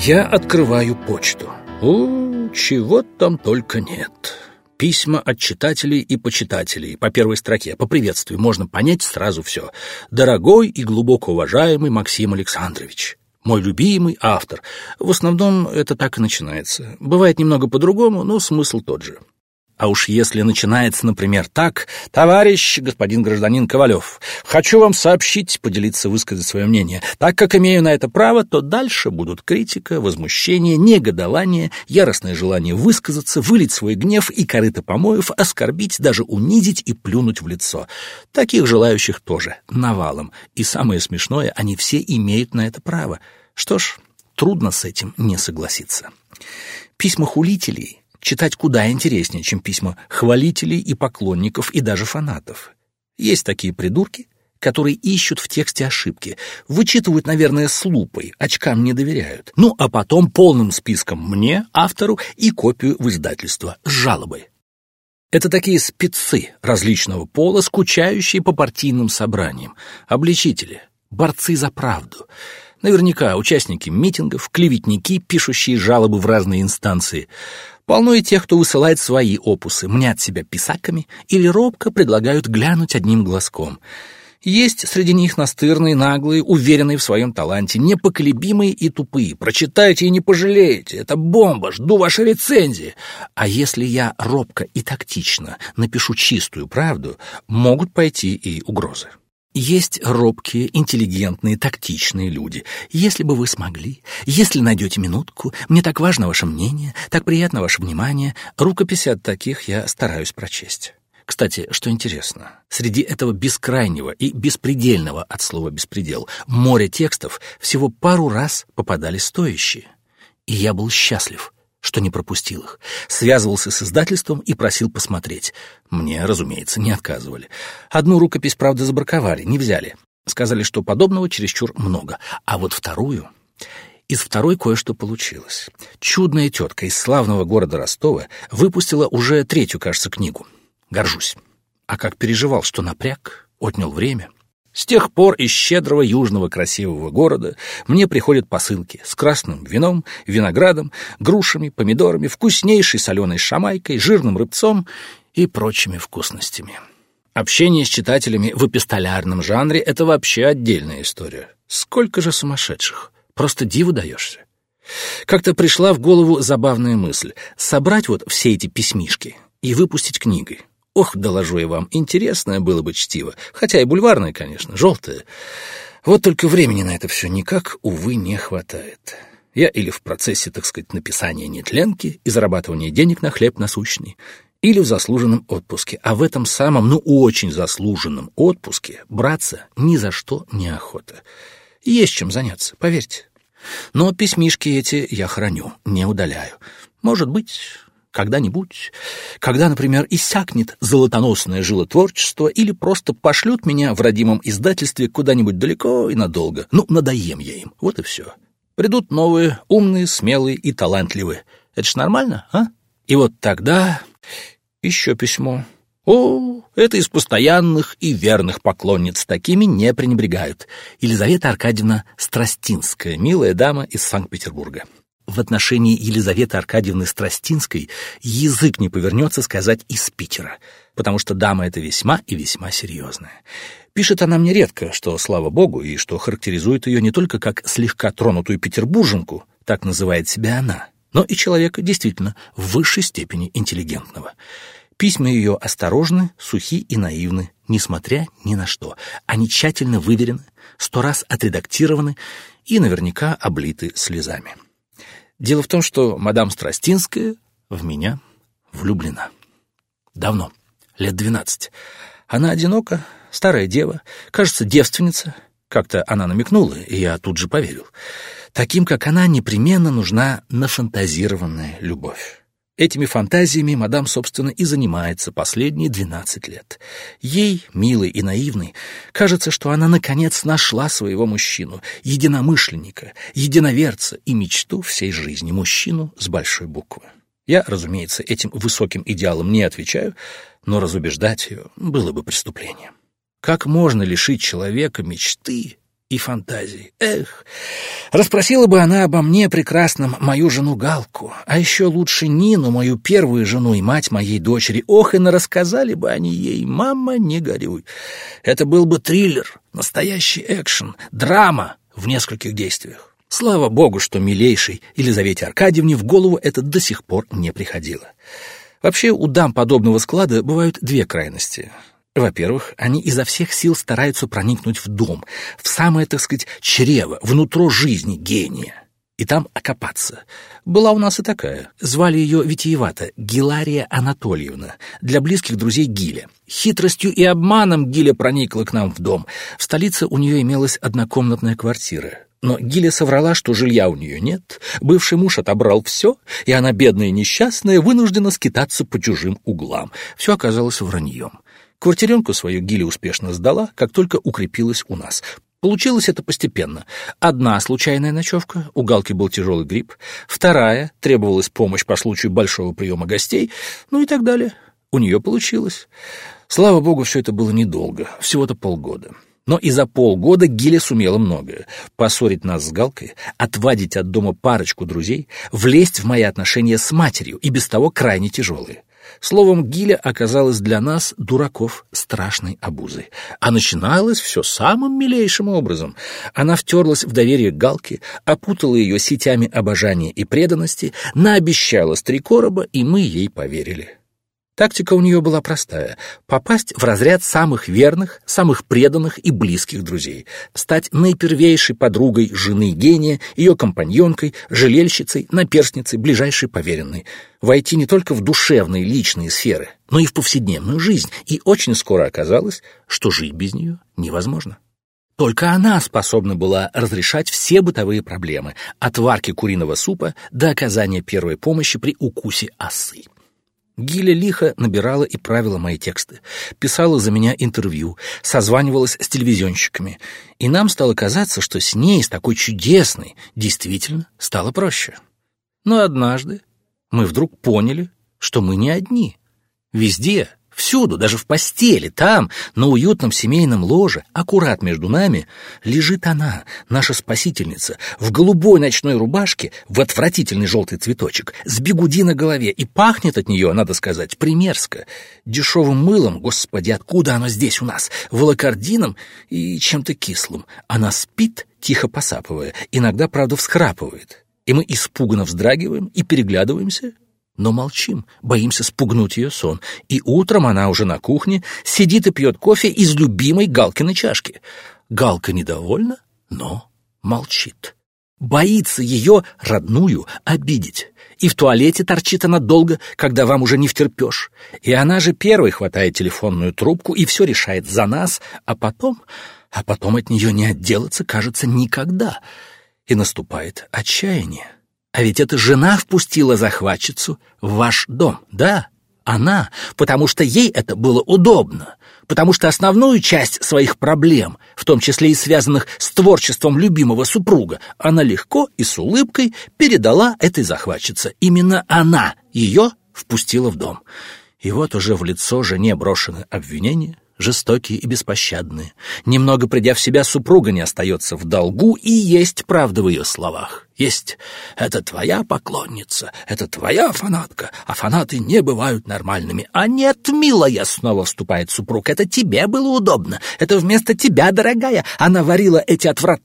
Я открываю почту. О, чего там только нет. Письма от читателей и почитателей по первой строке, по приветствию, можно понять сразу все. Дорогой и глубоко уважаемый Максим Александрович, мой любимый автор. В основном это так и начинается. Бывает немного по-другому, но смысл тот же. А уж если начинается, например, так, «Товарищ, господин гражданин Ковалев, хочу вам сообщить, поделиться, высказать свое мнение. Так как имею на это право, то дальше будут критика, возмущение, негодование, яростное желание высказаться, вылить свой гнев и корыто помоев, оскорбить, даже унизить и плюнуть в лицо. Таких желающих тоже навалом. И самое смешное, они все имеют на это право. Что ж, трудно с этим не согласиться. Письма хулителей читать куда интереснее, чем письма хвалителей и поклонников и даже фанатов. Есть такие придурки, которые ищут в тексте ошибки, вычитывают, наверное, с лупой, очкам не доверяют. Ну, а потом полным списком мне, автору, и копию в издательство с жалобой. Это такие спецы различного пола, скучающие по партийным собраниям, обличители, борцы за правду — Наверняка участники митингов, клеветники, пишущие жалобы в разные инстанции. Полно и тех, кто высылает свои опусы, мнят себя писаками или робко предлагают глянуть одним глазком. Есть среди них настырные, наглые, уверенные в своем таланте, непоколебимые и тупые. Прочитайте и не пожалеете. Это бомба, жду вашей рецензии. А если я робко и тактично напишу чистую правду, могут пойти и угрозы. Есть робкие, интеллигентные, тактичные люди. Если бы вы смогли, если найдете минутку, мне так важно ваше мнение, так приятно ваше внимание, рукописи от таких я стараюсь прочесть. Кстати, что интересно, среди этого бескрайнего и беспредельного от слова «беспредел» моря текстов всего пару раз попадались стоящие. И я был счастлив — что не пропустил их. Связывался с издательством и просил посмотреть. Мне, разумеется, не отказывали. Одну рукопись, правда, забраковали, не взяли. Сказали, что подобного чересчур много. А вот вторую... Из второй кое-что получилось. Чудная тетка из славного города Ростова выпустила уже третью, кажется, книгу. Горжусь. А как переживал, что напряг, отнял время. С тех пор из щедрого южного красивого города мне приходят посылки с красным вином, виноградом, грушами, помидорами, вкуснейшей соленой шамайкой, жирным рыбцом и прочими вкусностями. Общение с читателями в эпистолярном жанре — это вообще отдельная история. Сколько же сумасшедших! Просто диву даешься. Как-то пришла в голову забавная мысль — собрать вот все эти письмишки и выпустить книгой. Ох, доложу я вам, интересное было бы чтиво, хотя и бульварное, конечно, желтое. Вот только времени на это все никак, увы, не хватает. Я или в процессе, так сказать, написания нетленки и зарабатывания денег на хлеб насущный, или в заслуженном отпуске. А в этом самом, ну, очень заслуженном отпуске браться ни за что не охота. Есть чем заняться, поверьте. Но письмишки эти я храню, не удаляю. Может быть, когда-нибудь, когда, например, иссякнет золотоносное жилотворчество или просто пошлют меня в родимом издательстве куда-нибудь далеко и надолго. Ну, надоем я им, вот и все. Придут новые, умные, смелые и талантливые. Это ж нормально, а? И вот тогда еще письмо. О, это из постоянных и верных поклонниц, такими не пренебрегают. Елизавета Аркадьевна Страстинская, милая дама из Санкт-Петербурга в отношении Елизаветы Аркадьевны Страстинской язык не повернется сказать «из Питера», потому что дама эта весьма и весьма серьезная. Пишет она мне редко, что, слава богу, и что характеризует ее не только как слегка тронутую петербурженку, так называет себя она, но и человека действительно в высшей степени интеллигентного. Письма ее осторожны, сухи и наивны, несмотря ни на что. Они тщательно выверены, сто раз отредактированы и наверняка облиты слезами. Дело в том, что мадам Страстинская в меня влюблена. Давно, лет двенадцать. Она одинока, старая дева, кажется, девственница. Как-то она намекнула, и я тут же поверил. Таким, как она, непременно нужна нафантазированная любовь. Этими фантазиями мадам, собственно, и занимается последние двенадцать лет. Ей, милой и наивной, кажется, что она наконец нашла своего мужчину, единомышленника, единоверца и мечту всей жизни, мужчину с большой буквы. Я, разумеется, этим высоким идеалом не отвечаю, но разубеждать ее было бы преступлением. Как можно лишить человека мечты и фантазии. Эх, расспросила бы она обо мне, прекрасном, мою жену Галку, а еще лучше Нину, мою первую жену и мать моей дочери. Ох, и рассказали бы они ей, мама, не горюй. Это был бы триллер, настоящий экшен, драма в нескольких действиях. Слава богу, что милейшей Елизавете Аркадьевне в голову это до сих пор не приходило. Вообще, у дам подобного склада бывают две крайности. Во-первых, они изо всех сил стараются проникнуть в дом, в самое, так сказать, чрево, внутро жизни гения, и там окопаться. Была у нас и такая. Звали ее витиевато Гилария Анатольевна, для близких друзей Гиля. Хитростью и обманом Гиля проникла к нам в дом. В столице у нее имелась однокомнатная квартира. Но Гиля соврала, что жилья у нее нет, бывший муж отобрал все, и она, бедная и несчастная, вынуждена скитаться по чужим углам. Все оказалось враньем. Квартиренку свою Гиля успешно сдала, как только укрепилась у нас. Получилось это постепенно. Одна случайная ночевка, у Галки был тяжелый грипп, вторая, требовалась помощь по случаю большого приема гостей, ну и так далее. У нее получилось. Слава богу, все это было недолго, всего-то полгода. Но и за полгода Гиля сумела многое. Поссорить нас с Галкой, отвадить от дома парочку друзей, влезть в мои отношения с матерью, и без того крайне тяжелые. Словом, Гиля оказалась для нас, дураков, страшной обузой. А начиналось все самым милейшим образом. Она втерлась в доверие Галки, опутала ее сетями обожания и преданности, наобещала три короба, и мы ей поверили. Тактика у нее была простая — попасть в разряд самых верных, самых преданных и близких друзей, стать наипервейшей подругой жены гения, ее компаньонкой, жалельщицей, наперстницей, ближайшей поверенной, войти не только в душевные личные сферы, но и в повседневную жизнь, и очень скоро оказалось, что жить без нее невозможно. Только она способна была разрешать все бытовые проблемы, от варки куриного супа до оказания первой помощи при укусе осы. Гиля лихо набирала и правила мои тексты, писала за меня интервью, созванивалась с телевизионщиками, и нам стало казаться, что с ней, с такой чудесной, действительно стало проще. Но однажды мы вдруг поняли, что мы не одни. Везде Всюду, даже в постели, там, на уютном семейном ложе, аккурат между нами, лежит она, наша спасительница, в голубой ночной рубашке, в отвратительный желтый цветочек, с бегуди на голове, и пахнет от нее, надо сказать, примерзко. Дешевым мылом, господи, откуда оно здесь у нас? Волокордином и чем-то кислым. Она спит, тихо посапывая, иногда, правда, всхрапывает. И мы испуганно вздрагиваем и переглядываемся, но молчим, боимся спугнуть ее сон. И утром она уже на кухне сидит и пьет кофе из любимой Галкиной чашки. Галка недовольна, но молчит. Боится ее, родную, обидеть. И в туалете торчит она долго, когда вам уже не втерпешь. И она же первой хватает телефонную трубку и все решает за нас, а потом... А потом от нее не отделаться, кажется, никогда. И наступает отчаяние. А ведь эта жена впустила захватчицу в ваш дом, да? Она, потому что ей это было удобно, потому что основную часть своих проблем, в том числе и связанных с творчеством любимого супруга, она легко и с улыбкой передала этой захватчице. Именно она ее впустила в дом. И вот уже в лицо жене брошены обвинения, жестокие и беспощадные. Немного придя в себя, супруга не остается в долгу, и есть правда в ее словах. Есть. Это твоя поклонница, это твоя фанатка, а фанаты не бывают нормальными. А нет, милая, снова вступает супруг, это тебе было удобно. Это вместо тебя, дорогая, она варила эти отвратные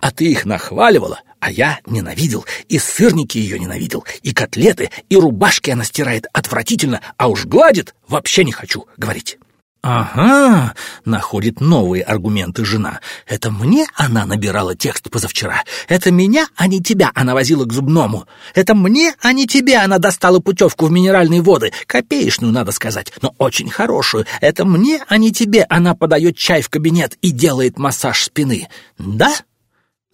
а ты их нахваливала. А я ненавидел, и сырники ее ненавидел, и котлеты, и рубашки она стирает отвратительно, а уж гладит вообще не хочу говорить. «Ага», — находит новые аргументы жена. «Это мне она набирала текст позавчера. Это меня, а не тебя, она возила к зубному. Это мне, а не тебе она достала путевку в минеральные воды. Копеечную, надо сказать, но очень хорошую. Это мне, а не тебе она подает чай в кабинет и делает массаж спины. Да?»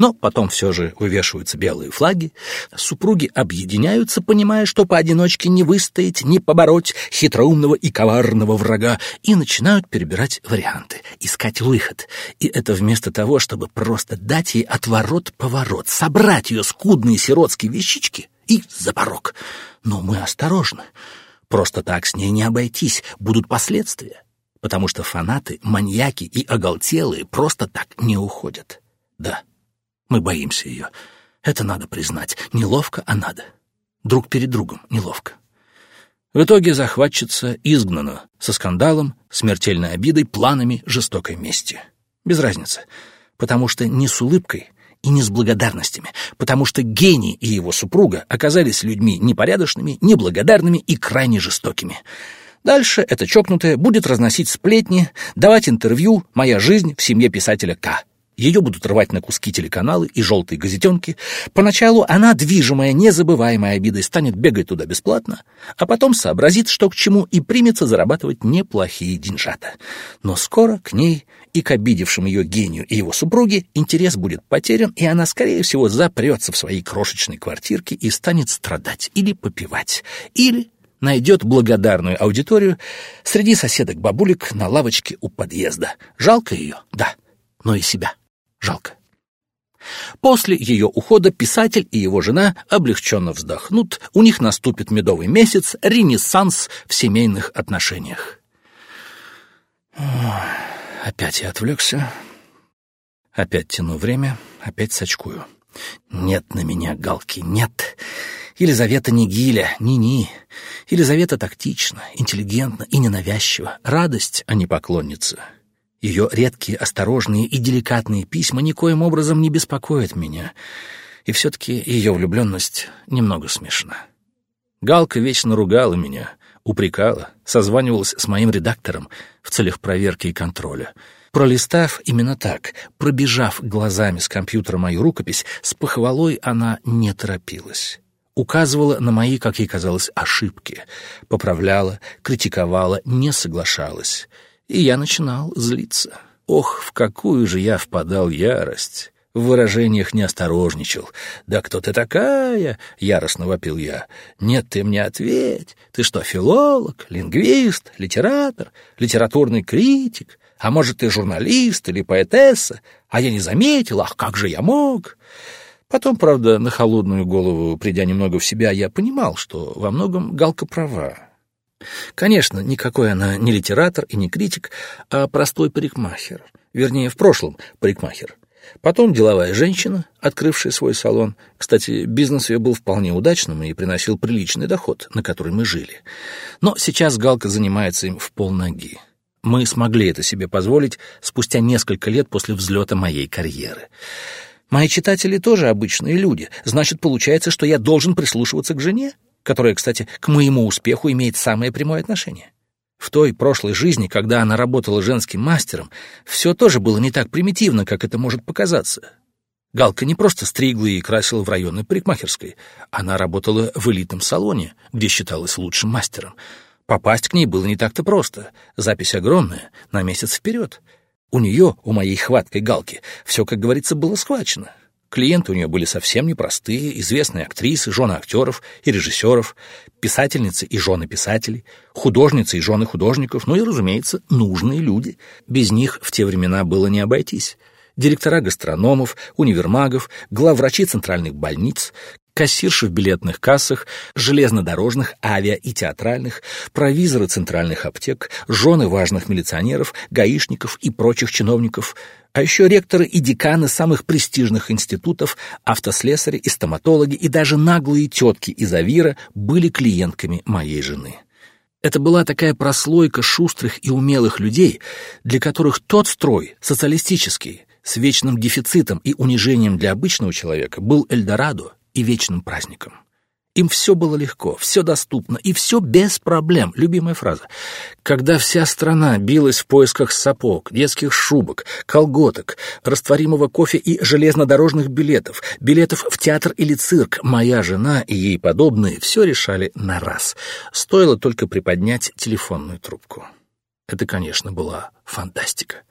Но потом все же вывешиваются белые флаги, супруги объединяются, понимая, что поодиночке не выстоять, не побороть хитроумного и коварного врага, и начинают перебирать варианты, искать выход. И это вместо того, чтобы просто дать ей отворот-поворот, собрать ее скудные сиротские вещички и за порог. Но мы осторожны. Просто так с ней не обойтись, будут последствия. Потому что фанаты, маньяки и оголтелые просто так не уходят. Да, мы боимся ее. Это надо признать. Неловко, а надо. Друг перед другом неловко. В итоге захватчица изгнана со скандалом, смертельной обидой, планами жестокой мести. Без разницы, потому что не с улыбкой и не с благодарностями, потому что гений и его супруга оказались людьми непорядочными, неблагодарными и крайне жестокими. Дальше эта чокнутая будет разносить сплетни, давать интервью «Моя жизнь в семье писателя К». Ее будут рвать на куски телеканалы и желтые газетенки. Поначалу она, движимая незабываемой обидой, станет бегать туда бесплатно, а потом сообразит, что к чему, и примется зарабатывать неплохие деньжата. Но скоро к ней и к обидевшим ее гению и его супруге интерес будет потерян, и она, скорее всего, запрется в своей крошечной квартирке и станет страдать или попивать, или найдет благодарную аудиторию среди соседок-бабулек на лавочке у подъезда. Жалко ее, да, но и себя. Жалко. После ее ухода писатель и его жена облегченно вздохнут, у них наступит медовый месяц, ренессанс в семейных отношениях. Опять я отвлекся, опять тяну время, опять сочкую. Нет на меня галки, нет. Елизавета не гиля, ни-ни. Елизавета тактична, интеллигентна и ненавязчива. Радость, а не поклонница. Ее редкие, осторожные и деликатные письма никоим образом не беспокоят меня, и все-таки ее влюбленность немного смешна. Галка вечно ругала меня, упрекала, созванивалась с моим редактором в целях проверки и контроля. Пролистав именно так, пробежав глазами с компьютера мою рукопись, с похвалой она не торопилась указывала на мои, как ей казалось, ошибки, поправляла, критиковала, не соглашалась и я начинал злиться. Ох, в какую же я впадал ярость! В выражениях не осторожничал. «Да кто ты такая?» — яростно вопил я. «Нет, ты мне ответь. Ты что, филолог, лингвист, литератор, литературный критик? А может, ты журналист или поэтесса? А я не заметил, ах, как же я мог?» Потом, правда, на холодную голову, придя немного в себя, я понимал, что во многом Галка права. Конечно, никакой она не литератор и не критик, а простой парикмахер. Вернее, в прошлом парикмахер. Потом деловая женщина, открывшая свой салон. Кстати, бизнес ее был вполне удачным и приносил приличный доход, на который мы жили. Но сейчас Галка занимается им в полноги. Мы смогли это себе позволить спустя несколько лет после взлета моей карьеры. Мои читатели тоже обычные люди. Значит, получается, что я должен прислушиваться к жене? Которая, кстати, к моему успеху имеет самое прямое отношение. В той прошлой жизни, когда она работала женским мастером, все тоже было не так примитивно, как это может показаться. Галка не просто стригла и красила в районной парикмахерской. Она работала в элитном салоне, где считалась лучшим мастером. Попасть к ней было не так-то просто. Запись огромная, на месяц вперед. У нее, у моей хваткой Галки, все, как говорится, было схвачено. Клиенты у нее были совсем непростые, известные актрисы, жены актеров и режиссеров, писательницы и жены писателей, художницы и жены художников, ну и, разумеется, нужные люди. Без них в те времена было не обойтись директора гастрономов, универмагов, главврачи центральных больниц, кассирши в билетных кассах, железнодорожных, авиа и театральных, провизоры центральных аптек, жены важных милиционеров, гаишников и прочих чиновников, а еще ректоры и деканы самых престижных институтов, автослесари и стоматологи и даже наглые тетки из Авира были клиентками моей жены. Это была такая прослойка шустрых и умелых людей, для которых тот строй, социалистический, с вечным дефицитом и унижением для обычного человека, был Эльдорадо и вечным праздником. Им все было легко, все доступно и все без проблем. Любимая фраза. Когда вся страна билась в поисках сапог, детских шубок, колготок, растворимого кофе и железнодорожных билетов, билетов в театр или цирк, моя жена и ей подобные все решали на раз. Стоило только приподнять телефонную трубку. Это, конечно, была фантастика.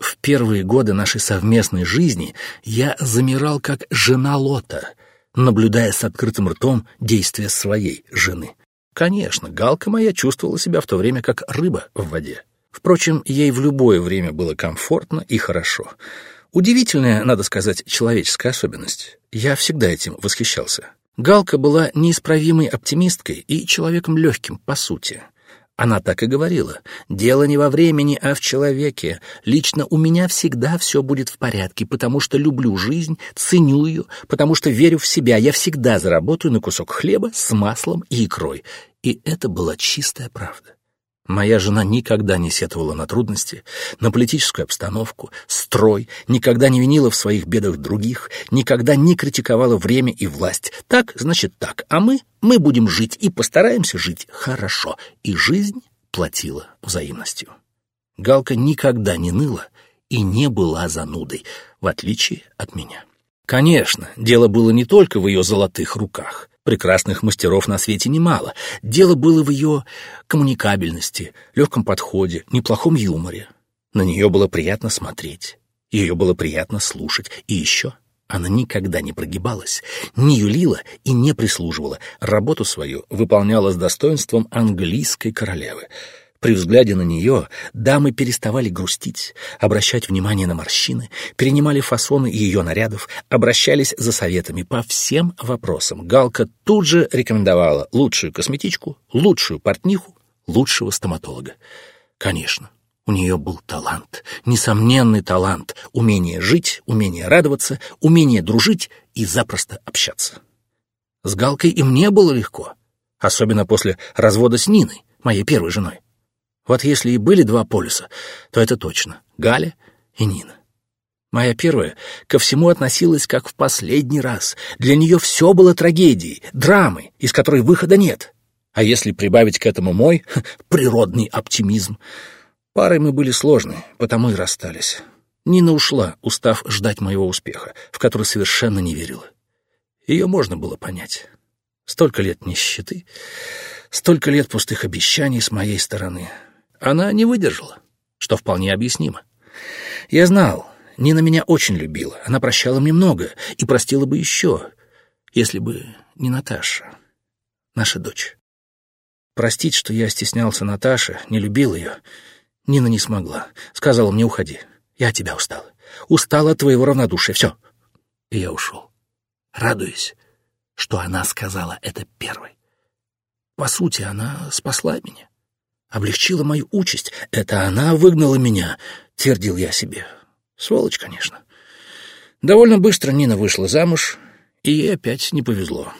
В первые годы нашей совместной жизни я замирал как жена Лота, наблюдая с открытым ртом действия своей жены. Конечно, Галка моя чувствовала себя в то время как рыба в воде. Впрочем, ей в любое время было комфортно и хорошо. Удивительная, надо сказать, человеческая особенность. Я всегда этим восхищался. Галка была неисправимой оптимисткой и человеком легким, по сути — Она так и говорила. «Дело не во времени, а в человеке. Лично у меня всегда все будет в порядке, потому что люблю жизнь, ценю ее, потому что верю в себя. Я всегда заработаю на кусок хлеба с маслом и икрой». И это была чистая правда. Моя жена никогда не сетовала на трудности, на политическую обстановку, строй, никогда не винила в своих бедах других, никогда не критиковала время и власть. Так, значит так, а мы, мы будем жить и постараемся жить хорошо. И жизнь платила взаимностью. Галка никогда не ныла и не была занудой, в отличие от меня. Конечно, дело было не только в ее золотых руках. Прекрасных мастеров на свете немало. Дело было в ее коммуникабельности, легком подходе, неплохом юморе. На нее было приятно смотреть, ее было приятно слушать. И еще она никогда не прогибалась, не юлила и не прислуживала. Работу свою выполняла с достоинством английской королевы — при взгляде на нее дамы переставали грустить, обращать внимание на морщины, перенимали фасоны ее нарядов, обращались за советами по всем вопросам. Галка тут же рекомендовала лучшую косметичку, лучшую портниху, лучшего стоматолога. Конечно, у нее был талант, несомненный талант, умение жить, умение радоваться, умение дружить и запросто общаться. С Галкой и мне было легко, особенно после развода с Ниной, моей первой женой. Вот если и были два полюса, то это точно — Галя и Нина. Моя первая ко всему относилась как в последний раз. Для нее все было трагедией, драмой, из которой выхода нет. А если прибавить к этому мой природный оптимизм? Парой мы были сложны, потому и расстались. Нина ушла, устав ждать моего успеха, в который совершенно не верила. Ее можно было понять. Столько лет нищеты, столько лет пустых обещаний с моей стороны — она не выдержала, что вполне объяснимо. Я знал, Нина меня очень любила, она прощала мне много и простила бы еще, если бы не Наташа, наша дочь. Простить, что я стеснялся Наташи, не любил ее, Нина не смогла. Сказала мне, уходи, я от тебя устала. Устала от твоего равнодушия, все. И я ушел, радуясь, что она сказала это первой. По сути, она спасла меня облегчила мою участь. Это она выгнала меня, твердил я себе. Сволочь, конечно. Довольно быстро Нина вышла замуж, и ей опять не повезло.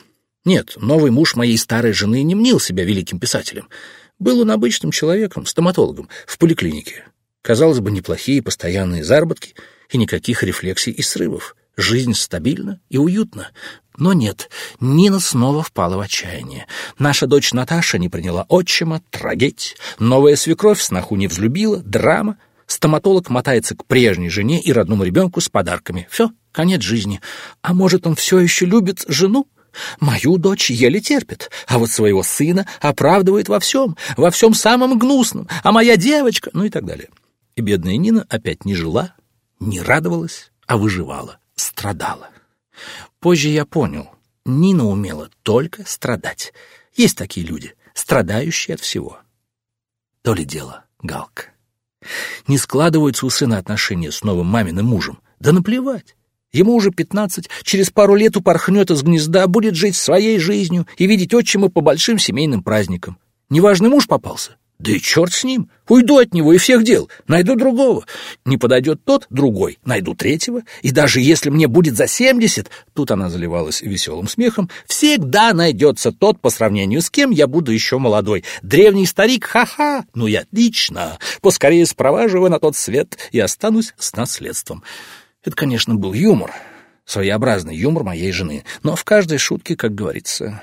Нет, новый муж моей старой жены не мнил себя великим писателем. Был он обычным человеком, стоматологом, в поликлинике. Казалось бы, неплохие постоянные заработки и никаких рефлексий и срывов. Жизнь стабильна и уютна. Но нет, Нина снова впала в отчаяние. Наша дочь Наташа не приняла отчима, трагедь. Новая свекровь сноху не взлюбила, драма. Стоматолог мотается к прежней жене и родному ребенку с подарками. Все, конец жизни. А может, он все еще любит жену? Мою дочь еле терпит, а вот своего сына оправдывает во всем, во всем самом гнусном, а моя девочка, ну и так далее. И бедная Нина опять не жила, не радовалась, а выживала страдала. Позже я понял, Нина умела только страдать. Есть такие люди, страдающие от всего. То ли дело Галка. Не складываются у сына отношения с новым маминым мужем. Да наплевать. Ему уже пятнадцать, через пару лет упорхнет из гнезда, будет жить своей жизнью и видеть отчима по большим семейным праздникам. Неважный муж попался, да и черт с ним. Уйду от него и всех дел. Найду другого. Не подойдет тот, другой. Найду третьего. И даже если мне будет за семьдесят, тут она заливалась веселым смехом, всегда найдется тот, по сравнению с кем я буду еще молодой. Древний старик, ха-ха. Ну и отлично. Поскорее спроваживаю на тот свет и останусь с наследством. Это, конечно, был юмор. Своеобразный юмор моей жены. Но в каждой шутке, как говорится...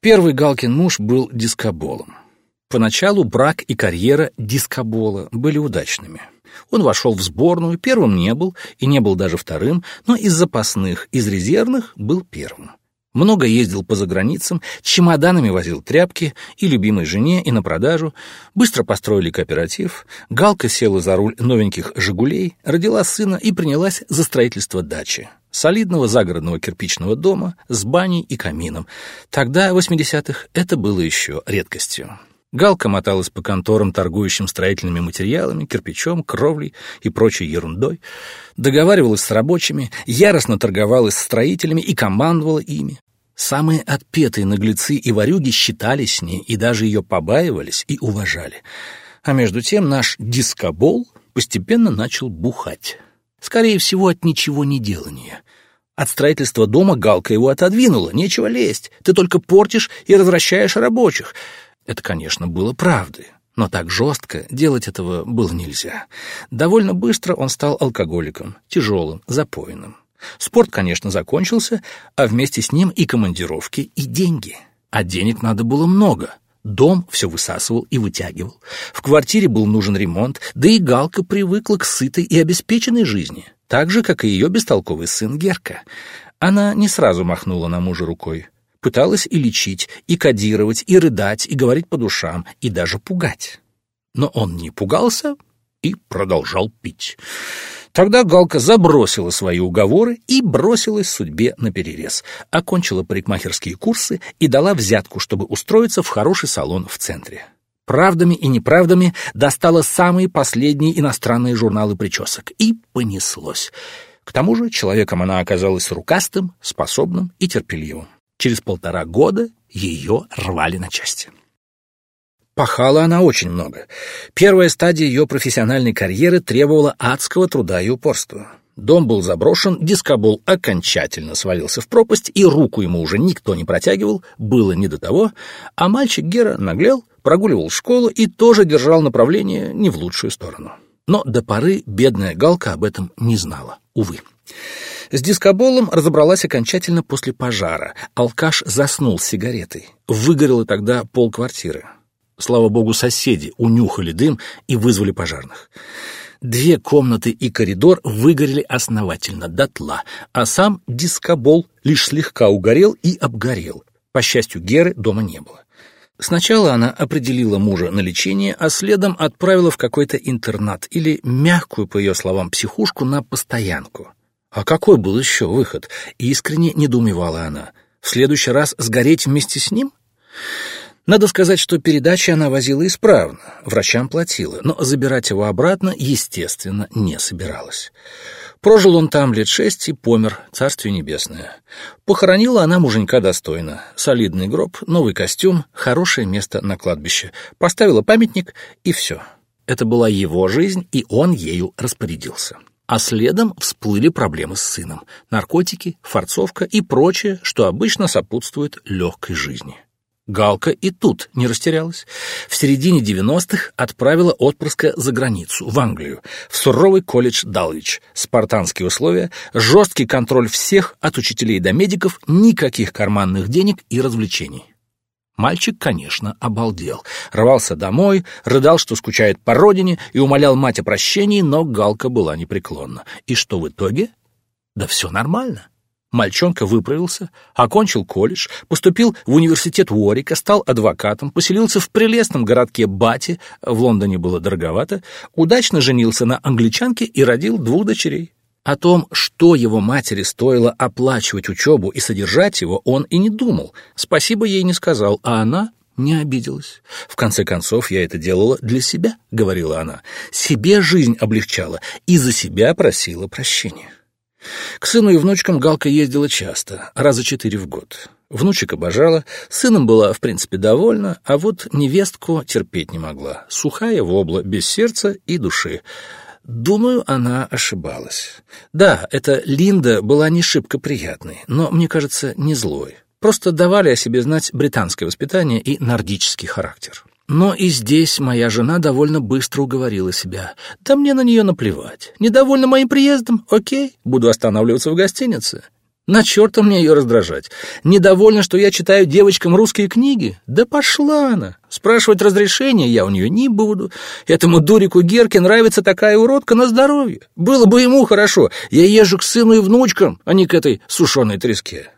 Первый Галкин муж был дискоболом. Поначалу брак и карьера дискобола были удачными. Он вошел в сборную, первым не был и не был даже вторым, но из запасных, из резервных был первым. Много ездил по заграницам, чемоданами возил тряпки и любимой жене, и на продажу. Быстро построили кооператив. Галка села за руль новеньких «Жигулей», родила сына и принялась за строительство дачи. Солидного загородного кирпичного дома с баней и камином. Тогда, в 80-х, это было еще редкостью. Галка моталась по конторам, торгующим строительными материалами, кирпичом, кровлей и прочей ерундой, договаривалась с рабочими, яростно торговалась с строителями и командовала ими. Самые отпетые наглецы и ворюги считались с ней и даже ее побаивались и уважали. А между тем наш дискобол постепенно начал бухать. Скорее всего, от ничего не делания. От строительства дома Галка его отодвинула, нечего лезть, ты только портишь и развращаешь рабочих. Это, конечно, было правдой. Но так жестко делать этого было нельзя. Довольно быстро он стал алкоголиком, тяжелым, запойным. Спорт, конечно, закончился, а вместе с ним и командировки, и деньги. А денег надо было много. Дом все высасывал и вытягивал. В квартире был нужен ремонт, да и Галка привыкла к сытой и обеспеченной жизни, так же, как и ее бестолковый сын Герка. Она не сразу махнула на мужа рукой. Пыталась и лечить, и кодировать, и рыдать, и говорить по душам, и даже пугать. Но он не пугался и продолжал пить. Тогда Галка забросила свои уговоры и бросилась судьбе на перерез, окончила парикмахерские курсы и дала взятку, чтобы устроиться в хороший салон в центре. Правдами и неправдами достала самые последние иностранные журналы причесок и понеслось. К тому же человеком она оказалась рукастым, способным и терпеливым. Через полтора года ее рвали на части. Пахала она очень много. Первая стадия ее профессиональной карьеры требовала адского труда и упорства. Дом был заброшен, дискобол окончательно свалился в пропасть, и руку ему уже никто не протягивал, было не до того, а мальчик Гера наглел, прогуливал школу и тоже держал направление не в лучшую сторону. Но до поры бедная Галка об этом не знала, увы. С дискоболом разобралась окончательно после пожара. Алкаш заснул с сигаретой. Выгорело тогда полквартиры. Слава богу, соседи унюхали дым и вызвали пожарных. Две комнаты и коридор выгорели основательно, дотла, а сам дискобол лишь слегка угорел и обгорел. По счастью, Геры дома не было. Сначала она определила мужа на лечение, а следом отправила в какой-то интернат или мягкую, по ее словам, психушку на постоянку. А какой был еще выход? Искренне недоумевала она. В следующий раз сгореть вместе с ним? Надо сказать, что передачи она возила исправно, врачам платила, но забирать его обратно, естественно, не собиралась. Прожил он там лет шесть и помер, царствие небесное. Похоронила она муженька достойно. Солидный гроб, новый костюм, хорошее место на кладбище. Поставила памятник, и все. Это была его жизнь, и он ею распорядился. А следом всплыли проблемы с сыном. Наркотики, форцовка и прочее, что обычно сопутствует легкой жизни. Галка и тут не растерялась. В середине 90-х отправила отпрыска за границу, в Англию, в суровый колледж Далвич. Спартанские условия, жесткий контроль всех, от учителей до медиков, никаких карманных денег и развлечений. Мальчик, конечно, обалдел. Рвался домой, рыдал, что скучает по родине, и умолял мать о прощении, но Галка была непреклонна. И что в итоге? Да все нормально. Мальчонка выправился, окончил колледж, поступил в университет Уорика, стал адвокатом, поселился в прелестном городке Бати, в Лондоне было дороговато, удачно женился на англичанке и родил двух дочерей. О том, что его матери стоило оплачивать учебу и содержать его, он и не думал. Спасибо ей не сказал, а она не обиделась. «В конце концов, я это делала для себя», — говорила она. «Себе жизнь облегчала и за себя просила прощения». К сыну и внучкам Галка ездила часто, раза четыре в год. Внучек обожала, сыном была, в принципе, довольна, а вот невестку терпеть не могла. Сухая вобла, без сердца и души. Думаю, она ошибалась. Да, эта Линда была не шибко приятной, но, мне кажется, не злой. Просто давали о себе знать британское воспитание и нордический характер. Но и здесь моя жена довольно быстро уговорила себя. Да мне на нее наплевать. Недовольна моим приездом? Окей, буду останавливаться в гостинице. На черта мне ее раздражать. Недовольна, что я читаю девочкам русские книги? Да пошла она. Спрашивать разрешения я у нее не буду. Этому дурику Герке нравится такая уродка на здоровье. Было бы ему хорошо. Я езжу к сыну и внучкам, а не к этой сушеной треске.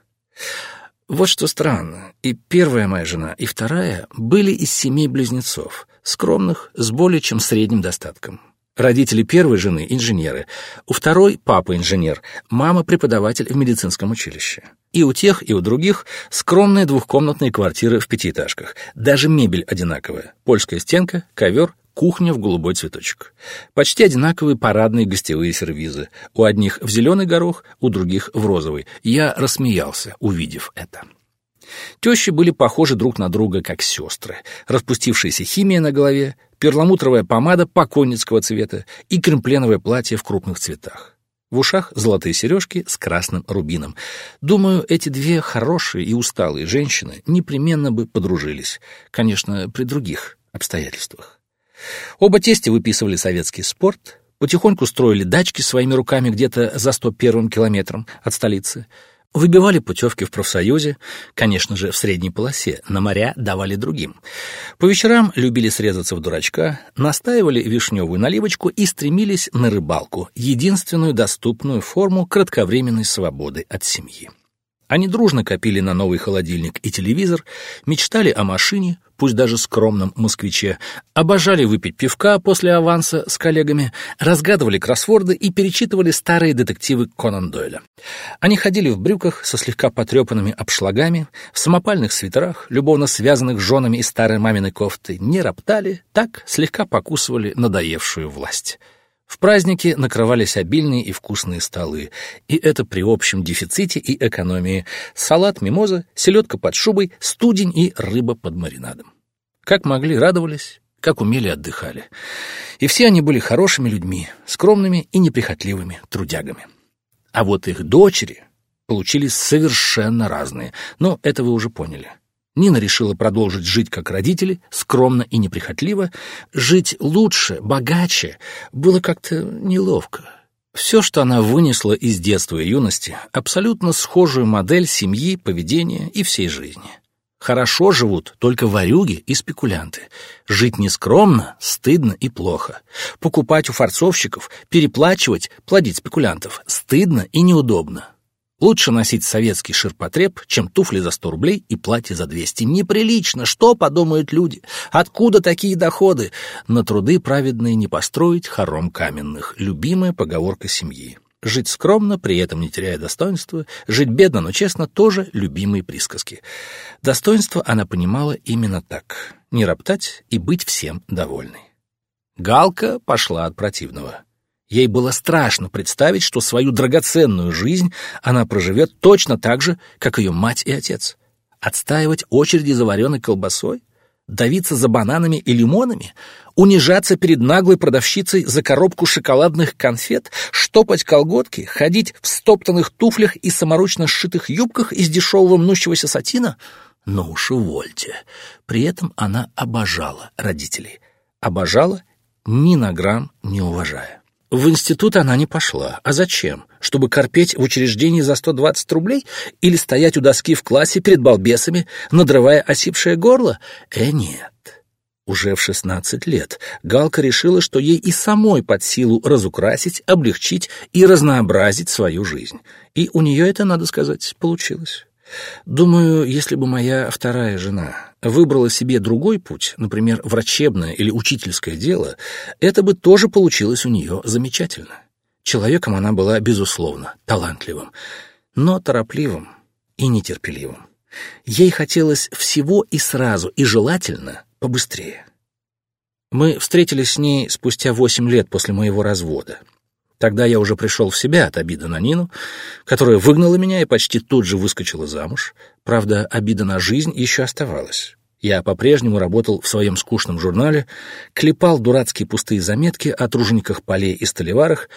Вот что странно, и первая моя жена, и вторая были из семей близнецов, скромных, с более чем средним достатком. Родители первой жены — инженеры, у второй — папа инженер, мама — преподаватель в медицинском училище. И у тех, и у других скромные двухкомнатные квартиры в пятиэтажках, даже мебель одинаковая, польская стенка, ковер, кухня в голубой цветочек. Почти одинаковые парадные гостевые сервизы. У одних в зеленый горох, у других в розовый. Я рассмеялся, увидев это. Тещи были похожи друг на друга, как сестры. Распустившаяся химия на голове, перламутровая помада покойницкого цвета и кремпленовое платье в крупных цветах. В ушах золотые сережки с красным рубином. Думаю, эти две хорошие и усталые женщины непременно бы подружились. Конечно, при других обстоятельствах. Оба тести выписывали советский спорт, потихоньку строили дачки своими руками где-то за 101 километром от столицы — Выбивали путевки в профсоюзе, конечно же, в средней полосе, на моря давали другим. По вечерам любили срезаться в дурачка, настаивали вишневую наливочку и стремились на рыбалку, единственную доступную форму кратковременной свободы от семьи. Они дружно копили на новый холодильник и телевизор, мечтали о машине, пусть даже скромном москвиче, обожали выпить пивка после аванса с коллегами, разгадывали кроссворды и перечитывали старые детективы Конан Дойля. Они ходили в брюках со слегка потрепанными обшлагами, в самопальных свитерах, любовно связанных женами и старой маминой кофтой, не роптали, так слегка покусывали надоевшую власть. В праздники накрывались обильные и вкусные столы, и это при общем дефиците и экономии. Салат, мимоза, селедка под шубой, студень и рыба под маринадом. Как могли, радовались, как умели, отдыхали. И все они были хорошими людьми, скромными и неприхотливыми трудягами. А вот их дочери получились совершенно разные, но это вы уже поняли. Нина решила продолжить жить как родители, скромно и неприхотливо. Жить лучше, богаче было как-то неловко. Все, что она вынесла из детства и юности, абсолютно схожую модель семьи, поведения и всей жизни. Хорошо живут только ворюги и спекулянты. Жить нескромно, стыдно и плохо. Покупать у форцовщиков, переплачивать, плодить спекулянтов стыдно и неудобно. Лучше носить советский ширпотреб, чем туфли за 100 рублей и платье за 200. Неприлично. Что подумают люди? Откуда такие доходы? На труды праведные не построить хором каменных. Любимая поговорка семьи. Жить скромно, при этом не теряя достоинства, жить бедно, но честно, тоже любимые присказки. Достоинство она понимала именно так. Не роптать и быть всем довольной. Галка пошла от противного. Ей было страшно представить, что свою драгоценную жизнь она проживет точно так же, как ее мать и отец. Отстаивать очереди за вареной колбасой? Давиться за бананами и лимонами? Унижаться перед наглой продавщицей за коробку шоколадных конфет? Штопать колготки? Ходить в стоптанных туфлях и саморучно сшитых юбках из дешевого мнущегося сатина? Ну уж увольте. При этом она обожала родителей. Обожала ни на грамм не уважая. В институт она не пошла. А зачем? Чтобы корпеть в учреждении за 120 рублей? Или стоять у доски в классе перед балбесами, надрывая осипшее горло? Э, нет. Уже в 16 лет Галка решила, что ей и самой под силу разукрасить, облегчить и разнообразить свою жизнь. И у нее это, надо сказать, получилось. Думаю, если бы моя вторая жена выбрала себе другой путь, например, врачебное или учительское дело, это бы тоже получилось у нее замечательно. Человеком она была, безусловно, талантливым, но торопливым и нетерпеливым. Ей хотелось всего и сразу, и желательно побыстрее. Мы встретились с ней спустя восемь лет после моего развода. Тогда я уже пришел в себя от обиды на Нину, которая выгнала меня и почти тут же выскочила замуж. Правда, обида на жизнь еще оставалась. Я по-прежнему работал в своем скучном журнале, клепал дурацкие пустые заметки о тружениках полей и столеварах,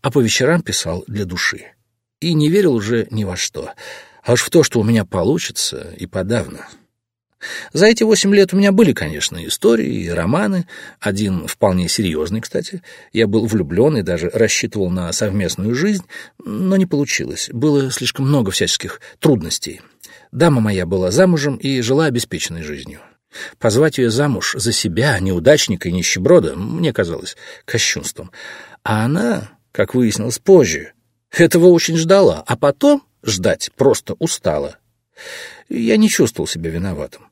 а по вечерам писал для души. И не верил уже ни во что. А уж в то, что у меня получится, и подавно. За эти восемь лет у меня были, конечно, истории и романы, один вполне серьезный, кстати. Я был влюблен и даже рассчитывал на совместную жизнь, но не получилось. Было слишком много всяческих трудностей. Дама моя была замужем и жила обеспеченной жизнью. Позвать ее замуж за себя, неудачника и нищеброда, мне казалось кощунством. А она, как выяснилось позже, этого очень ждала, а потом ждать просто устала. Я не чувствовал себя виноватым.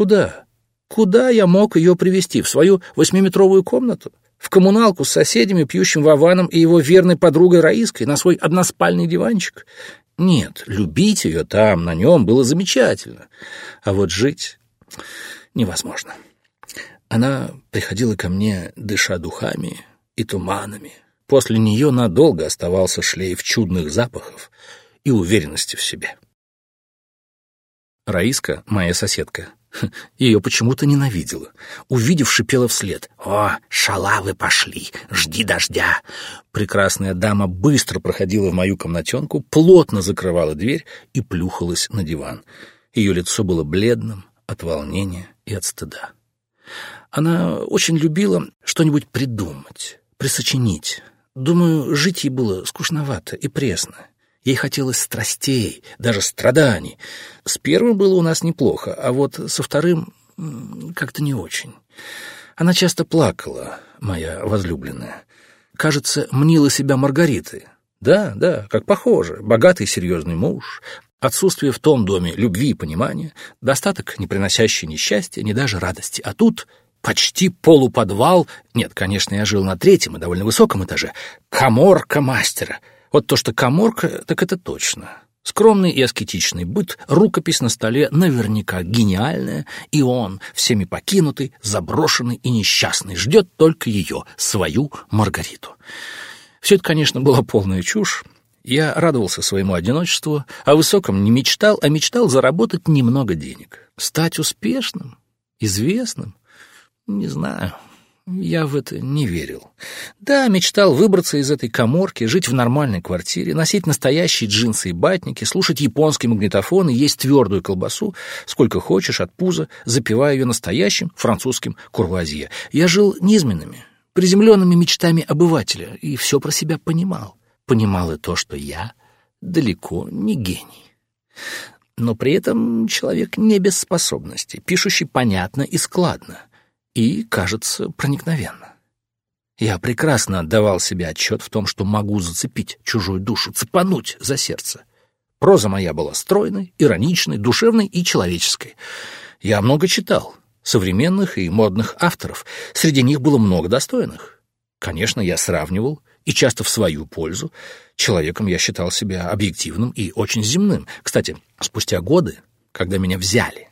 Куда? Куда я мог ее привести? В свою восьмиметровую комнату? В коммуналку с соседями, пьющим Вованом и его верной подругой Раиской на свой односпальный диванчик? Нет, любить ее там, на нем, было замечательно. А вот жить невозможно. Она приходила ко мне, дыша духами и туманами. После нее надолго оставался шлейф чудных запахов и уверенности в себе. Раиска, моя соседка, ее почему-то ненавидела. Увидев, шипела вслед. «О, шалавы пошли! Жди дождя!» Прекрасная дама быстро проходила в мою комнатенку, плотно закрывала дверь и плюхалась на диван. Ее лицо было бледным от волнения и от стыда. Она очень любила что-нибудь придумать, присочинить. Думаю, жить ей было скучновато и пресно. Ей хотелось страстей, даже страданий. С первым было у нас неплохо, а вот со вторым как-то не очень. Она часто плакала, моя возлюбленная. Кажется, мнила себя Маргаритой. Да, да, как похоже. Богатый серьезный муж, отсутствие в том доме любви и понимания, достаток, не приносящий ни счастья, ни даже радости. А тут почти полуподвал. Нет, конечно, я жил на третьем и довольно высоком этаже. Коморка мастера — вот то, что коморка, так это точно. Скромный и аскетичный быт, рукопись на столе наверняка гениальная, и он, всеми покинутый, заброшенный и несчастный, ждет только ее, свою Маргариту. Все это, конечно, была полная чушь. Я радовался своему одиночеству, о высоком не мечтал, а мечтал заработать немного денег. Стать успешным, известным, не знаю, я в это не верил. Да, мечтал выбраться из этой коморки, жить в нормальной квартире, носить настоящие джинсы и батники, слушать японский магнитофон и есть твердую колбасу, сколько хочешь, от пуза, запивая ее настоящим французским курвуазье. Я жил низменными, приземленными мечтами обывателя и все про себя понимал. Понимал и то, что я далеко не гений. Но при этом человек не без способностей, пишущий понятно и складно — и, кажется, проникновенно. Я прекрасно отдавал себе отчет в том, что могу зацепить чужую душу, цепануть за сердце. Проза моя была стройной, ироничной, душевной и человеческой. Я много читал, современных и модных авторов. Среди них было много достойных. Конечно, я сравнивал, и часто в свою пользу. Человеком я считал себя объективным и очень земным. Кстати, спустя годы, когда меня взяли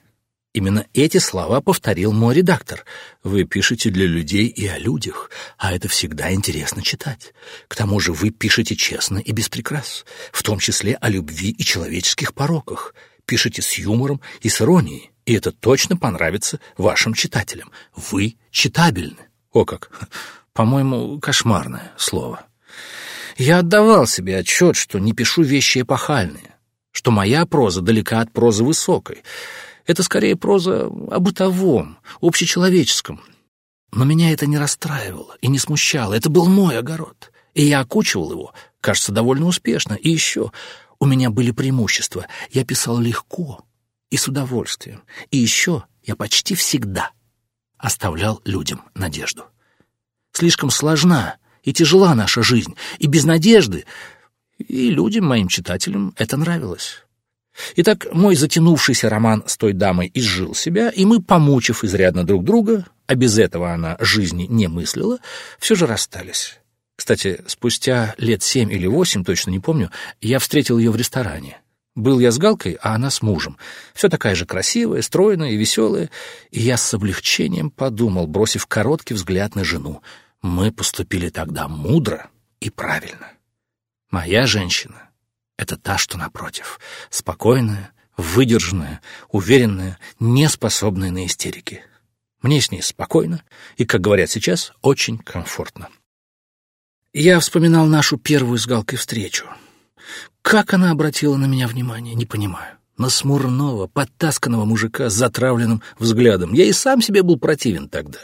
Именно эти слова повторил мой редактор. Вы пишете для людей и о людях, а это всегда интересно читать. К тому же вы пишете честно и без прикрас, в том числе о любви и человеческих пороках. Пишете с юмором и с иронией, и это точно понравится вашим читателям. Вы читабельны. О как! По-моему, кошмарное слово. Я отдавал себе отчет, что не пишу вещи эпохальные, что моя проза далека от прозы высокой, это скорее проза о бытовом, общечеловеческом. Но меня это не расстраивало и не смущало. Это был мой огород, и я окучивал его, кажется, довольно успешно. И еще у меня были преимущества. Я писал легко и с удовольствием. И еще я почти всегда оставлял людям надежду. Слишком сложна и тяжела наша жизнь, и без надежды, и людям, моим читателям, это нравилось. Итак, мой затянувшийся роман с той дамой изжил себя, и мы, помучив изрядно друг друга, а без этого она жизни не мыслила, все же расстались. Кстати, спустя лет семь или восемь, точно не помню, я встретил ее в ресторане. Был я с Галкой, а она с мужем. Все такая же красивая, стройная и веселая. И я с облегчением подумал, бросив короткий взгляд на жену. Мы поступили тогда мудро и правильно. Моя женщина это та, что напротив, спокойная, выдержанная, уверенная, неспособная на истерики. Мне с ней спокойно и, как говорят сейчас, очень комфортно. Я вспоминал нашу первую с Галкой встречу. Как она обратила на меня внимание, не понимаю. На смурного, подтасканного мужика с затравленным взглядом. Я и сам себе был противен тогда.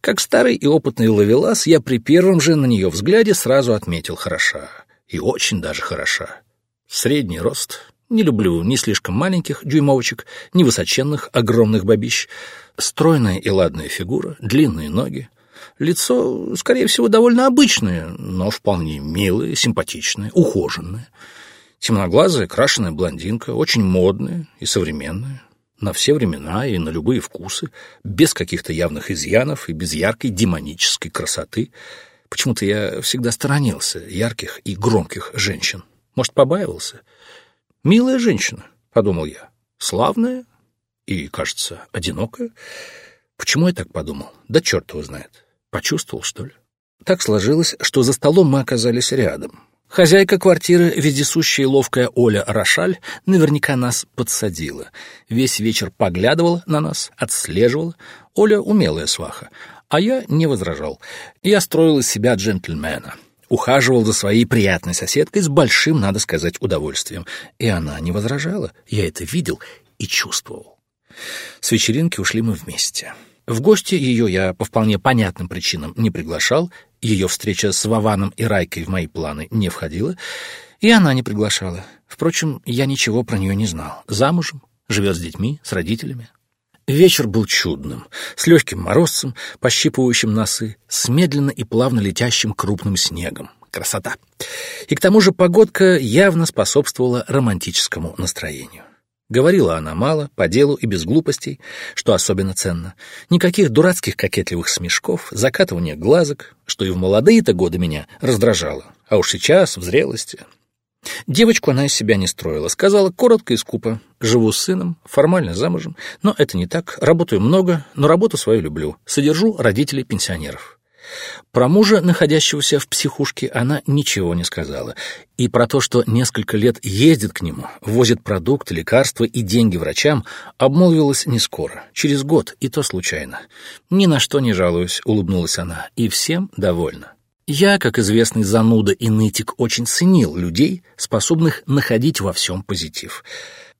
Как старый и опытный ловелас, я при первом же на нее взгляде сразу отметил хороша и очень даже хороша. Средний рост. Не люблю ни слишком маленьких дюймовочек, ни высоченных огромных бабищ. Стройная и ладная фигура, длинные ноги. Лицо, скорее всего, довольно обычное, но вполне милое, симпатичное, ухоженное. Темноглазая, крашеная блондинка, очень модная и современная. На все времена и на любые вкусы, без каких-то явных изъянов и без яркой демонической красоты — Почему-то я всегда сторонился ярких и громких женщин. Может, побаивался? «Милая женщина», — подумал я. «Славная и, кажется, одинокая». Почему я так подумал? Да черт его знает. Почувствовал, что ли? Так сложилось, что за столом мы оказались рядом. Хозяйка квартиры, вездесущая и ловкая Оля Рошаль, наверняка нас подсадила. Весь вечер поглядывала на нас, отслеживала. Оля умелая сваха, а я не возражал. Я строил из себя джентльмена. Ухаживал за своей приятной соседкой с большим, надо сказать, удовольствием. И она не возражала. Я это видел и чувствовал. С вечеринки ушли мы вместе. В гости ее я по вполне понятным причинам не приглашал, ее встреча с Вованом и Райкой в мои планы не входила, и она не приглашала. Впрочем, я ничего про нее не знал. Замужем, живет с детьми, с родителями. Вечер был чудным, с легким морозцем, пощипывающим носы, с медленно и плавно летящим крупным снегом. Красота! И к тому же погодка явно способствовала романтическому настроению. Говорила она мало, по делу и без глупостей, что особенно ценно. Никаких дурацких кокетливых смешков, закатывания глазок, что и в молодые-то годы меня раздражало. А уж сейчас, в зрелости. Девочку она из себя не строила. Сказала коротко и скупо. Живу с сыном, формально замужем, но это не так. Работаю много, но работу свою люблю. Содержу родителей пенсионеров. Про мужа, находящегося в психушке, она ничего не сказала. И про то, что несколько лет ездит к нему, возит продукты, лекарства и деньги врачам, обмолвилась не скоро, через год, и то случайно. «Ни на что не жалуюсь», — улыбнулась она, — «и всем довольна». Я, как известный зануда и нытик, очень ценил людей, способных находить во всем позитив —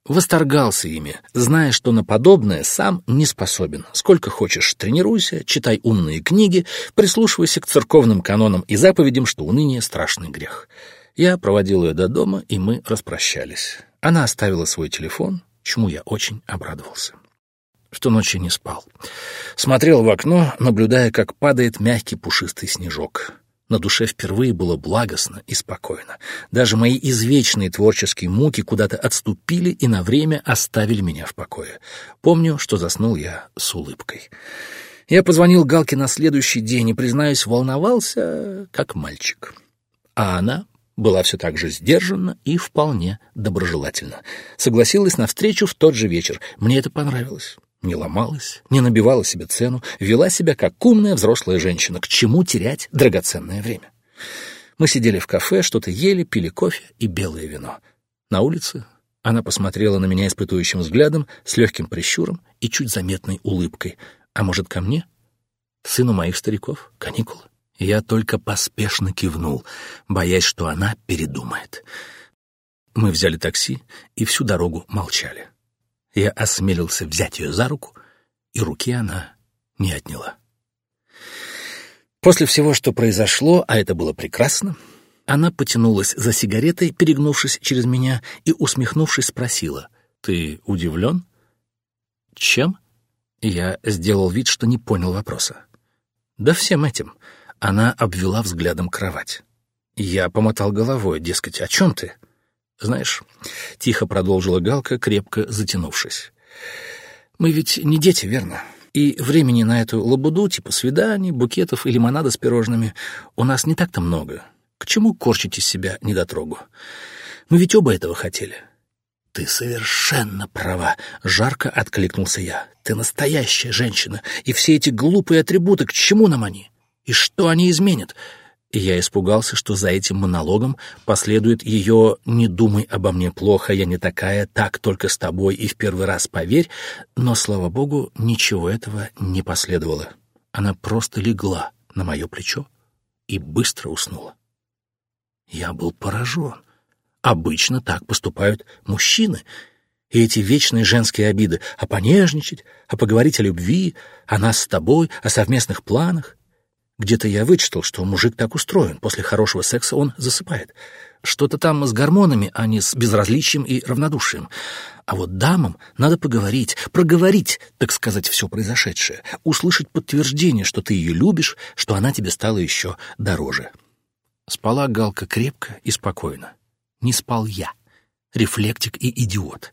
восторгался ими, зная, что на подобное сам не способен. Сколько хочешь, тренируйся, читай умные книги, прислушивайся к церковным канонам и заповедям, что уныние — страшный грех. Я проводил ее до дома, и мы распрощались. Она оставила свой телефон, чему я очень обрадовался. Что ночью не спал. Смотрел в окно, наблюдая, как падает мягкий пушистый снежок. На душе впервые было благостно и спокойно. Даже мои извечные творческие муки куда-то отступили и на время оставили меня в покое. Помню, что заснул я с улыбкой. Я позвонил Галке на следующий день и, признаюсь, волновался, как мальчик. А она была все так же сдержанна и вполне доброжелательна. Согласилась на встречу в тот же вечер. Мне это понравилось. Не ломалась, не набивала себе цену, вела себя как умная взрослая женщина. К чему терять драгоценное время? Мы сидели в кафе, что-то ели, пили кофе и белое вино. На улице она посмотрела на меня испытующим взглядом, с легким прищуром и чуть заметной улыбкой. А может, ко мне? Сыну моих стариков? Каникулы? Я только поспешно кивнул, боясь, что она передумает. Мы взяли такси и всю дорогу молчали. Я осмелился взять ее за руку, и руки она не отняла. После всего, что произошло, а это было прекрасно, она потянулась за сигаретой, перегнувшись через меня, и, усмехнувшись, спросила, «Ты удивлен?» «Чем?» Я сделал вид, что не понял вопроса. «Да всем этим». Она обвела взглядом кровать. Я помотал головой, дескать, «О чем ты?» Знаешь, — тихо продолжила Галка, крепко затянувшись, — мы ведь не дети, верно? И времени на эту лабуду, типа свиданий, букетов и лимонада с пирожными, у нас не так-то много. К чему корчить из себя недотрогу? Мы ведь оба этого хотели. «Ты совершенно права», — жарко откликнулся я. «Ты настоящая женщина, и все эти глупые атрибуты, к чему нам они? И что они изменят? И я испугался, что за этим монологом последует ее «не думай обо мне плохо, я не такая, так только с тобой и в первый раз поверь», но, слава богу, ничего этого не последовало. Она просто легла на мое плечо и быстро уснула. Я был поражен. Обычно так поступают мужчины. И эти вечные женские обиды — а понежничать, а поговорить о любви, о нас с тобой, о совместных планах. Где-то я вычитал, что мужик так устроен. После хорошего секса он засыпает. Что-то там с гормонами, а не с безразличием и равнодушием. А вот дамам надо поговорить, проговорить, так сказать, все произошедшее, услышать подтверждение, что ты ее любишь, что она тебе стала еще дороже. Спала Галка крепко и спокойно. Не спал я, рефлектик и идиот.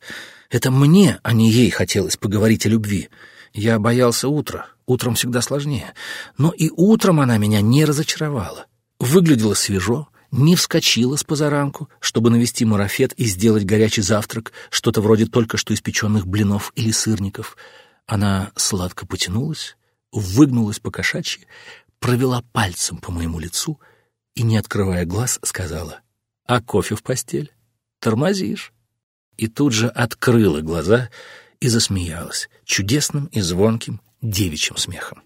Это мне, а не ей хотелось поговорить о любви. Я боялся утра, утром всегда сложнее. Но и утром она меня не разочаровала. Выглядела свежо, не вскочила с позаранку, чтобы навести марафет и сделать горячий завтрак, что-то вроде только что испеченных блинов или сырников. Она сладко потянулась, выгнулась по кошачьи, провела пальцем по моему лицу и, не открывая глаз, сказала А кофе в постель? Тормозишь. И тут же открыла глаза и засмеялась чудесным и звонким девичьим смехом.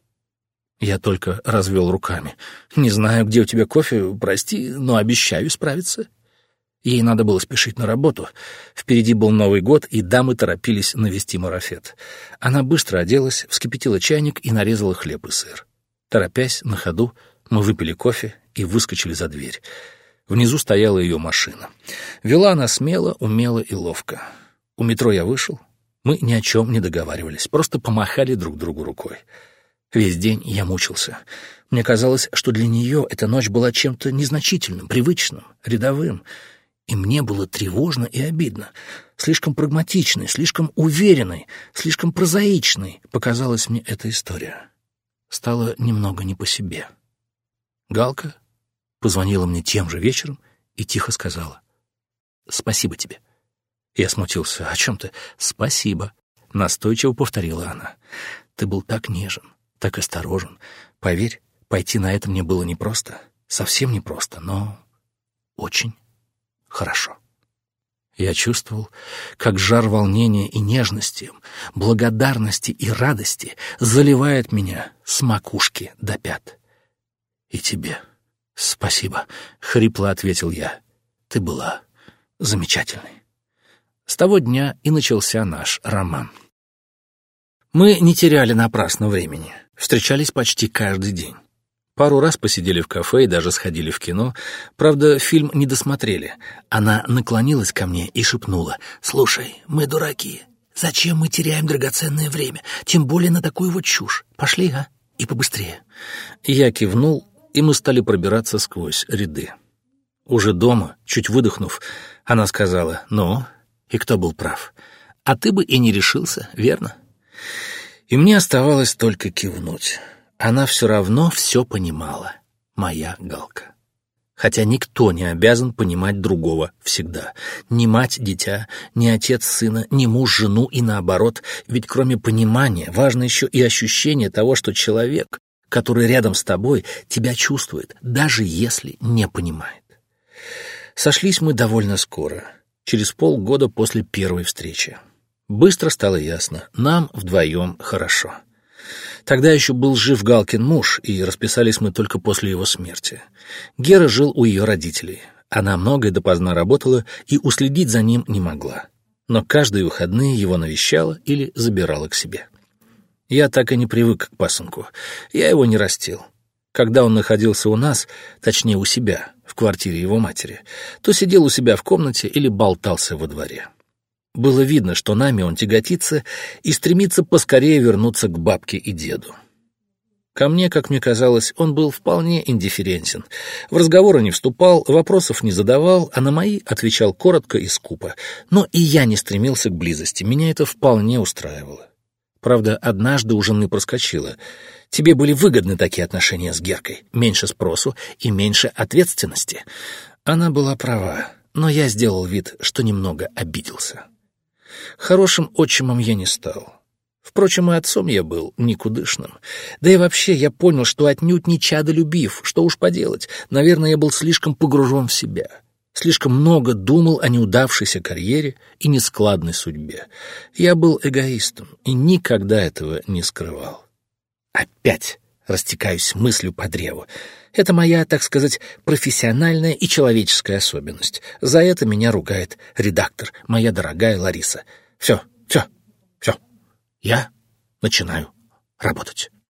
Я только развел руками. «Не знаю, где у тебя кофе, прости, но обещаю справиться». Ей надо было спешить на работу. Впереди был Новый год, и дамы торопились навести марафет. Она быстро оделась, вскипятила чайник и нарезала хлеб и сыр. Торопясь, на ходу, мы выпили кофе и выскочили за дверь. Внизу стояла ее машина. Вела она смело, умело и ловко. У метро я вышел. Мы ни о чем не договаривались, просто помахали друг другу рукой. Весь день я мучился. Мне казалось, что для нее эта ночь была чем-то незначительным, привычным, рядовым. И мне было тревожно и обидно. Слишком прагматичной, слишком уверенной, слишком прозаичной показалась мне эта история. Стало немного не по себе. Галка позвонила мне тем же вечером и тихо сказала «Спасибо тебе». Я смутился. «О чем ты?» «Спасибо», — настойчиво повторила она. «Ты был так нежен, так осторожен. Поверь, пойти на это мне было непросто, совсем непросто, но очень хорошо. Я чувствовал, как жар волнения и нежности, благодарности и радости заливает меня с макушки до пят. «И тебе спасибо», — хрипло ответил я. «Ты была замечательной». С того дня и начался наш роман. Мы не теряли напрасно времени, встречались почти каждый день. Пару раз посидели в кафе и даже сходили в кино. Правда, фильм не досмотрели. Она наклонилась ко мне и шепнула. «Слушай, мы дураки. Зачем мы теряем драгоценное время? Тем более на такую вот чушь. Пошли, а? И побыстрее». Я кивнул, и мы стали пробираться сквозь ряды. Уже дома, чуть выдохнув, она сказала, «Ну, и кто был прав? А ты бы и не решился, верно?» И мне оставалось только кивнуть. Она все равно все понимала, моя Галка. Хотя никто не обязан понимать другого всегда. Ни мать дитя, ни отец сына, ни муж жену и наоборот. Ведь кроме понимания важно еще и ощущение того, что человек, который рядом с тобой, тебя чувствует, даже если не понимает. Сошлись мы довольно скоро, через полгода после первой встречи. Быстро стало ясно, нам вдвоем хорошо. Тогда еще был жив Галкин муж, и расписались мы только после его смерти. Гера жил у ее родителей. Она многое допоздна работала и уследить за ним не могла. Но каждые выходные его навещала или забирала к себе. Я так и не привык к пасынку. Я его не растил. Когда он находился у нас, точнее у себя, в квартире его матери, то сидел у себя в комнате или болтался во дворе. Было видно, что нами он тяготится и стремится поскорее вернуться к бабке и деду. Ко мне, как мне казалось, он был вполне индифферентен. В разговоры не вступал, вопросов не задавал, а на мои отвечал коротко и скупо. Но и я не стремился к близости, меня это вполне устраивало. Правда, однажды у жены проскочило. Тебе были выгодны такие отношения с Геркой. Меньше спросу и меньше ответственности. Она была права, но я сделал вид, что немного обиделся. Хорошим отчимом я не стал. Впрочем, и отцом я был никудышным. Да и вообще я понял, что отнюдь не чадолюбив, что уж поделать. Наверное, я был слишком погружен в себя. Слишком много думал о неудавшейся карьере и нескладной судьбе. Я был эгоистом и никогда этого не скрывал. Опять растекаюсь мыслью по древу. Это моя, так сказать, профессиональная и человеческая особенность. За это меня ругает редактор, моя дорогая Лариса. Все, все, все. Я начинаю работать.